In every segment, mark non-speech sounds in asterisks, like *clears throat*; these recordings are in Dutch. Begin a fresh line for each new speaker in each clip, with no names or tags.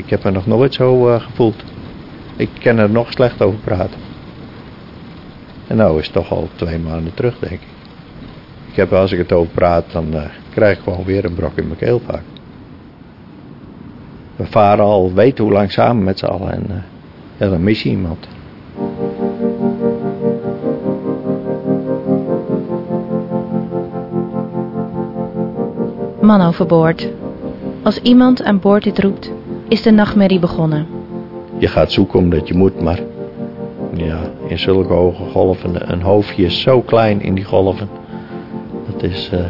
Ik heb me nog nooit zo eh, gevoeld. Ik kan er nog slecht over praten. En nou is het toch al twee maanden terug, denk ik. Ik heb, als ik het over praat, dan eh, krijg ik gewoon weer een brok in mijn keel vaak. We varen al weten hoe lang samen met z'n allen en uh, ja, dan mis je iemand.
Man overboord. Als iemand aan boord dit roept, is de nachtmerrie begonnen.
Je gaat zoeken omdat je moet, maar ja, in zulke hoge golven, een hoofdje is zo klein in die golven. Dat is uh,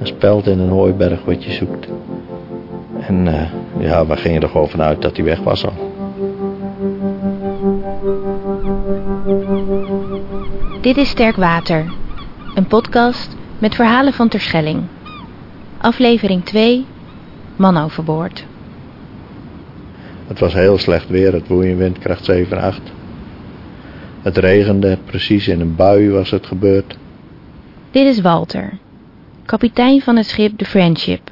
een speld in een hooiberg wat je zoekt. En uh, ja, we gingen er gewoon vanuit dat hij weg was al.
Dit is Sterk Water, een podcast met verhalen van Terschelling. Aflevering 2, Man overboord.
Het was heel slecht weer, het woei windkracht 7 8. Het regende, precies in een bui was het gebeurd.
Dit is Walter, kapitein van het schip de Friendship.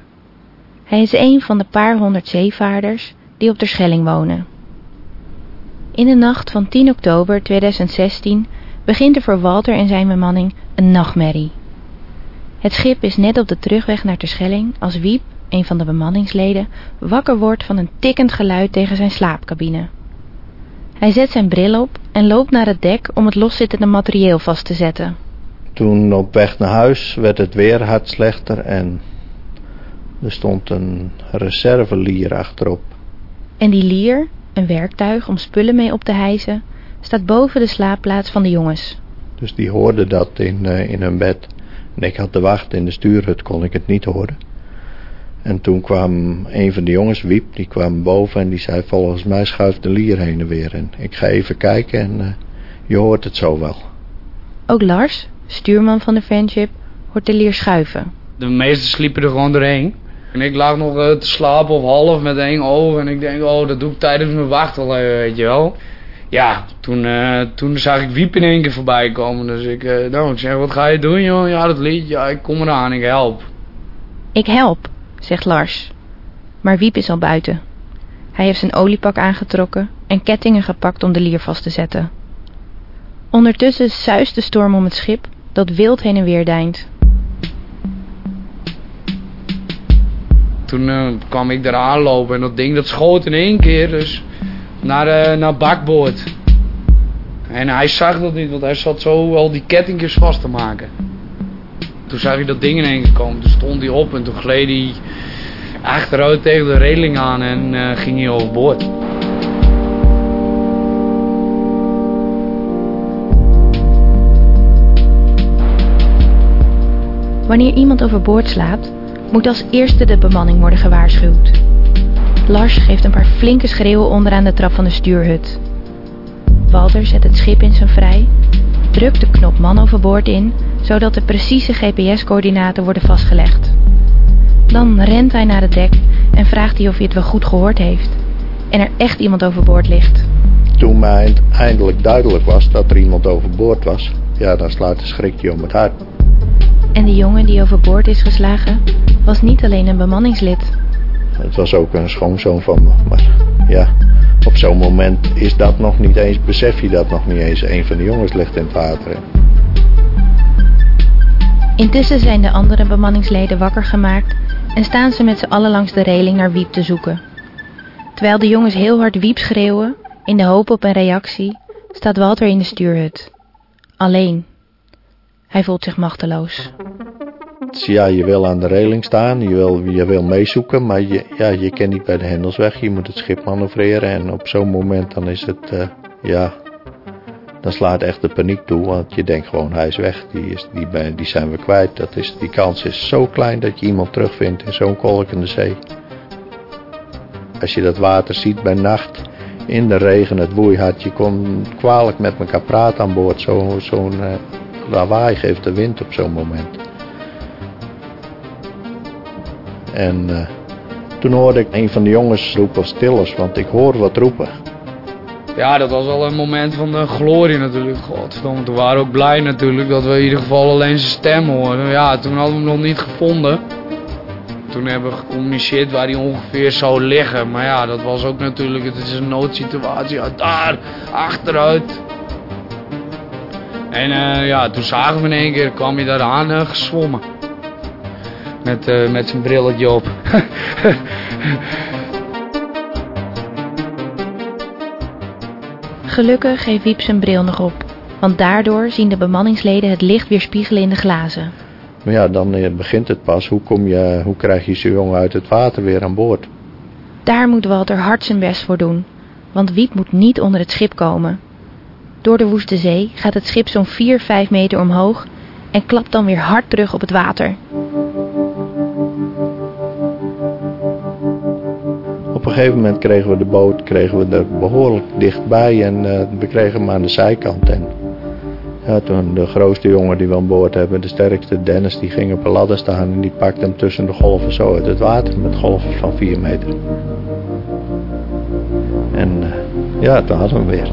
Hij is een van de paar honderd zeevaarders die op de Schelling wonen. In de nacht van 10 oktober 2016 begint er voor Walter en zijn bemanning een nachtmerrie. Het schip is net op de terugweg naar Terschelling als Wiep, een van de bemanningsleden, wakker wordt van een tikkend geluid tegen zijn slaapcabine. Hij zet zijn bril op en loopt naar het dek om het loszittende materieel vast te zetten.
Toen op weg naar huis werd het weer hard slechter en er stond een reservelier achterop.
En die lier, een werktuig om spullen mee op te hijsen, staat boven de slaapplaats van de jongens.
Dus die hoorden dat in, uh, in hun bed. En ik had de wacht in de stuurhut, kon ik het niet horen. En toen kwam een van de jongens, Wiep, die kwam boven en die zei... volgens mij schuift de lier heen en weer. En ik ga even kijken en uh, je hoort het zo wel.
Ook Lars, stuurman van de Friendship, hoort de lier schuiven.
De meesten sliepen er gewoon doorheen. En ik lag nog uh, te slapen of half met één oog. En ik denk, oh, dat doe ik tijdens mijn wacht al even, weet je wel. Ja, toen, uh, toen zag ik Wiep in één keer voorbij komen. Dus ik, uh, nou, ik zeg, wat ga je doen, joh? Ja, dat lied, ja, ik kom eraan, ik help.
Ik help, zegt Lars. Maar Wiep is al buiten. Hij heeft zijn oliepak aangetrokken en kettingen gepakt om de lier vast te zetten. Ondertussen zuist de storm om het schip dat wild heen en weer deint.
Toen uh, kwam ik daar aanlopen en dat ding dat schoot in één keer dus naar, uh, naar bakboord. En hij zag dat niet, want hij zat zo al die kettingjes vast te maken. Toen zag hij dat ding in één keer komen. Toen stond hij op en toen gleed hij achteruit tegen de reling aan en uh, ging hij overboord.
Wanneer iemand overboord slaapt, moet als eerste de bemanning worden gewaarschuwd. Lars geeft een paar flinke schreeuwen onderaan de trap van de stuurhut. Walter zet het schip in zijn vrij, drukt de knop man overboord in, zodat de precieze GPS-coördinaten worden vastgelegd. Dan rent hij naar het dek en vraagt hij of hij het wel goed gehoord heeft en er echt iemand overboord ligt.
Toen mij eindelijk duidelijk was dat er iemand overboord was, ja, dan slaat de schrik je om het hart.
En de jongen die overboord is geslagen, was niet alleen een bemanningslid.
Het was ook een schoonzoon van me, maar ja, op zo'n moment is dat nog niet eens, besef je dat nog niet eens. Een van de jongens ligt in het water.
Intussen zijn de andere bemanningsleden wakker gemaakt en staan ze met z'n allen langs de reling naar Wiep te zoeken. Terwijl de jongens heel hard Wiep schreeuwen, in de hoop op een reactie, staat Walter in de stuurhut. Alleen. Hij voelt zich machteloos.
Ja, je wil aan de reling staan, je wil, je wil meezoeken, maar je, ja, je kan niet bij de hendels weg. Je moet het schip manoeuvreren en op zo'n moment dan is het, uh, ja, dan slaat echt de paniek toe. Want je denkt gewoon, hij is weg, die, is, die, die zijn we kwijt. Dat is, die kans is zo klein dat je iemand terugvindt in zo'n kolkende zee. Als je dat water ziet bij nacht, in de regen, het woeihard, je kon kwalijk met elkaar praten aan boord. Zo'n zo uh, lawaai geeft de wind op zo'n moment. En uh, toen hoorde ik een van de jongens roepen stillers, want ik hoor wat roepen.
Ja, dat was wel een moment van de glorie natuurlijk. Godverdomme, toen waren we ook blij natuurlijk dat we in ieder geval alleen zijn stem hoorden. Ja, toen hadden we hem nog niet gevonden. toen hebben we gecommuniceerd waar hij ongeveer zou liggen. Maar ja, dat was ook natuurlijk, het is een noodsituatie. Daar, achteruit. En eh, ja, toen zagen we in één keer, kwam hij daar aan uh, gezwommen. Met, uh, met zijn brilletje op. *laughs*
Gelukkig heeft Wiep zijn bril nog op. Want daardoor zien de bemanningsleden het licht weer spiegelen in de glazen.
Maar ja, dan begint het pas. Hoe, kom je, hoe krijg je zo'n jongen uit het water weer aan boord?
Daar moet Walter hard zijn best voor doen. Want Wiep moet niet onder het schip komen. Door de woeste zee gaat het schip zo'n 4, 5 meter omhoog en klapt dan weer hard terug op het water.
Op een gegeven moment kregen we de boot kregen we er behoorlijk dichtbij en uh, we kregen hem aan de zijkant. En ja, toen de grootste jongen die we aan boord hebben, de sterkste Dennis, die ging op een ladder staan en die pakte hem tussen de golven zo uit het water met golven van 4 meter. En uh, ja, toen hadden we hem weer.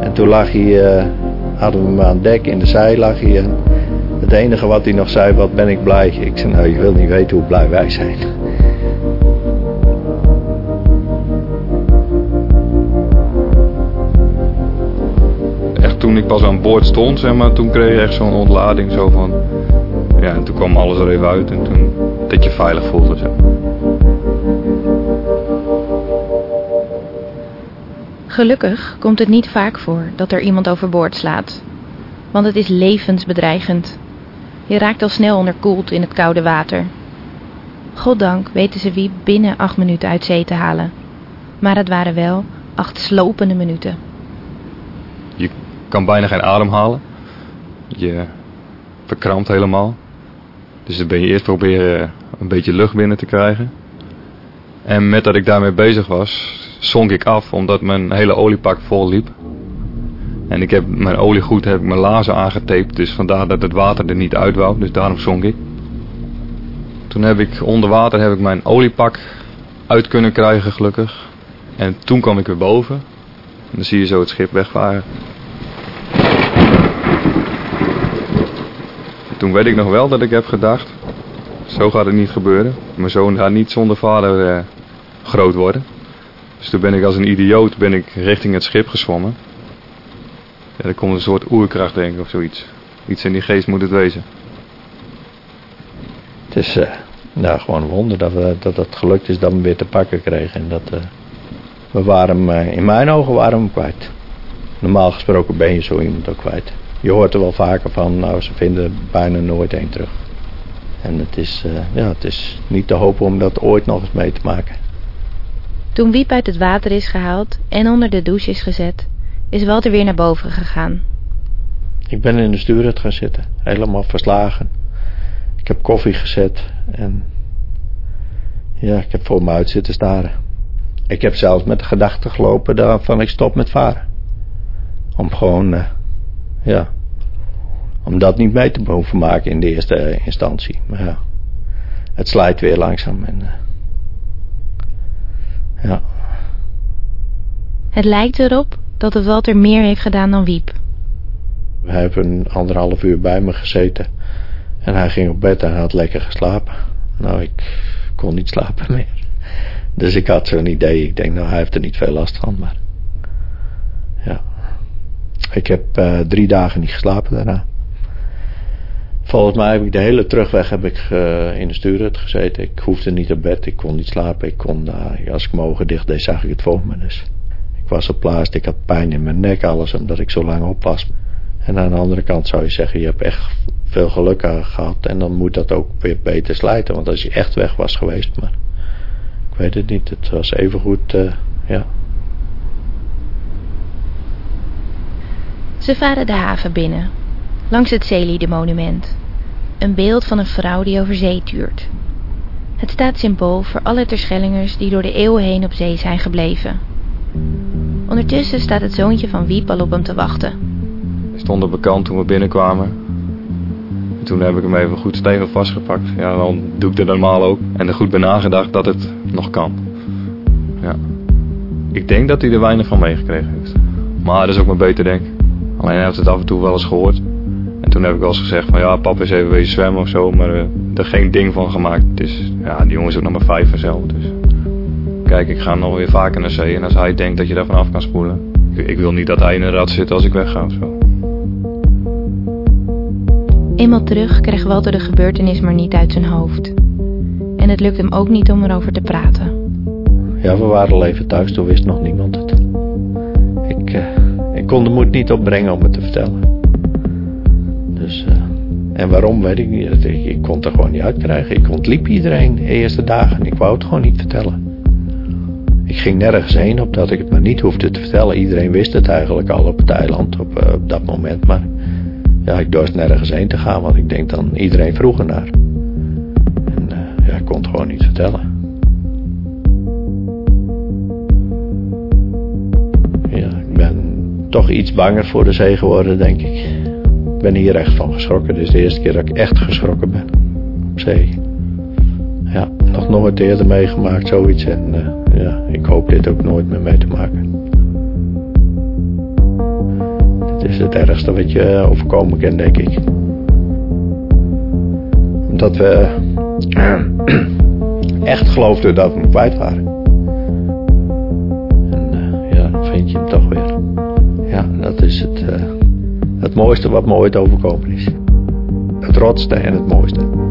En toen lag hij, uh, hadden we hem aan dek, in de zij lag hij. Het enige wat hij nog zei, wat ben ik blij. Ik zei, nou je wil niet weten hoe blij wij zijn.
Echt toen ik pas aan boord stond, zeg maar, toen kreeg je echt zo'n ontlading. Zo van, ja, en toen kwam alles er even uit en toen dat je veilig voelde. Zeg maar.
Gelukkig komt het niet vaak voor dat er iemand overboord slaat. Want het is levensbedreigend. Je raakt al snel onderkoeld in het koude water. Goddank weten ze wie binnen acht minuten uit zee te halen. Maar het waren wel acht slopende minuten.
Je kan bijna geen adem halen. Je verkrampt helemaal. Dus dan ben je eerst proberen een beetje lucht binnen te krijgen. En met dat ik daarmee bezig was, zonk ik af omdat mijn hele oliepak vol liep. En ik heb mijn oliegoed heb ik mijn lazen aangetaped, dus vandaar dat het water er niet uit wou, dus daarom zonk ik. Toen heb ik onder water heb ik mijn oliepak uit kunnen krijgen gelukkig. En toen kwam ik weer boven. En dan zie je zo het schip wegvaren. En toen weet ik nog wel dat ik heb gedacht, zo gaat het niet gebeuren. Mijn zoon gaat niet zonder vader eh, groot worden. Dus toen ben ik als een idioot ben ik richting het schip gezwommen. Ja, er komt een soort oerkracht denk ik of zoiets. Iets in die geest moet het wezen.
Het is uh, nou, gewoon een wonder dat, we, dat het gelukt is dat we hem weer te pakken kregen. En dat, uh, we waren hem, uh, in mijn ogen waren we hem kwijt. Normaal gesproken ben je zo iemand ook kwijt. Je hoort er wel vaker van, nou ze vinden bijna nooit één terug. En het is, ja, het is niet te hopen om dat ooit nog eens mee te maken.
Toen Wiep uit het water is gehaald en onder de douche is gezet, is Walter weer naar boven gegaan.
Ik ben in de stuurhut gaan zitten, helemaal verslagen. Ik heb koffie gezet en ja, ik heb voor me uit zitten staren. Ik heb zelfs met de gedachte gelopen van ik stop met varen. Om gewoon, uh, ja, om dat niet mee te hoeven maken in de eerste instantie. Maar ja, het slijt weer langzaam en... Uh, ja.
Het lijkt erop dat het Walter meer heeft gedaan dan Wiep.
Hij heeft een anderhalf uur bij me gezeten. En hij ging op bed en had lekker geslapen. Nou, ik kon niet slapen meer. Dus ik had zo'n idee. Ik denk, nou, hij heeft er niet veel last van. Maar ja. Ik heb uh, drie dagen niet geslapen daarna. Volgens mij heb ik de hele terugweg heb ik, uh, in de stuurhut gezeten. Ik hoefde niet op bed, ik kon niet slapen. Ik kon, uh, als ik mijn ogen dicht deed, zag ik het voor. Dus was op plaats, ik had pijn in mijn nek, alles omdat ik zo lang op was. En aan de andere kant zou je zeggen, je hebt echt veel geluk gehad. En dan moet dat ook weer beter slijten. Want als je echt weg was geweest, maar ik weet het niet. Het was even goed, uh, ja.
Ze varen de haven binnen, langs het Zeelieden-monument. Een beeld van een vrouw die over zee tuurt. Het staat symbool voor alle Terschellingers die door de eeuwen heen op zee zijn gebleven. Ondertussen staat het zoontje van Wiep al op hem te wachten.
Hij stond op de kant toen we binnenkwamen. En toen heb ik hem even goed stevig vastgepakt. Ja, dan doe ik dat normaal ook. En er goed bij nagedacht dat het nog kan. Ja. Ik denk dat hij er weinig van meegekregen heeft. Maar dat is ook maar beter denk. Alleen hij heeft het af en toe wel eens gehoord. En toen heb ik wel eens gezegd van ja, papa is even wezen zwemmen of zo, maar uh, er geen ding van gemaakt. Het is, ja, die jongen is ook nog maar vijf en dus kijk, ik ga nog weer vaker naar zee en als hij denkt dat je daar vanaf kan spoelen, ik, ik wil niet dat hij in een rat zit als ik wegga of zo.
Eenmaal terug kreeg Walter de gebeurtenis maar niet uit zijn hoofd. En het lukte hem ook niet om erover te praten.
Ja, we waren al even thuis, toen wist nog niemand het. Ik, uh, ik kon de moed niet opbrengen om het te vertellen. Dus, uh, en waarom weet ik niet. Ik, ik kon het er gewoon niet uitkrijgen. Ik ontliep iedereen de eerste dagen. Ik wou het gewoon niet vertellen. Ik ging nergens heen opdat ik het maar niet hoefde te vertellen. Iedereen wist het eigenlijk al op het eiland op, op dat moment. Maar ja, ik dorst nergens heen te gaan, want ik denk dan iedereen vroeg ernaar. En uh, ja, ik kon het gewoon niet vertellen. Ja, ik ben toch iets banger voor de zee geworden, denk ik. Ik ben hier echt van geschrokken. Dit is de eerste keer dat ik echt geschrokken ben. Op zee. Ja, nog nooit eerder meegemaakt, zoiets. En uh, ja, ik hoop dit ook nooit meer mee te maken. Het is het ergste wat je overkomen kan, denk ik. Omdat we *clears throat* echt geloofden dat we hem kwijt waren. En uh, ja, dan vind je hem toch weer. Ja, dat is het, het mooiste wat me ooit overkomen is. Het rotste en het mooiste.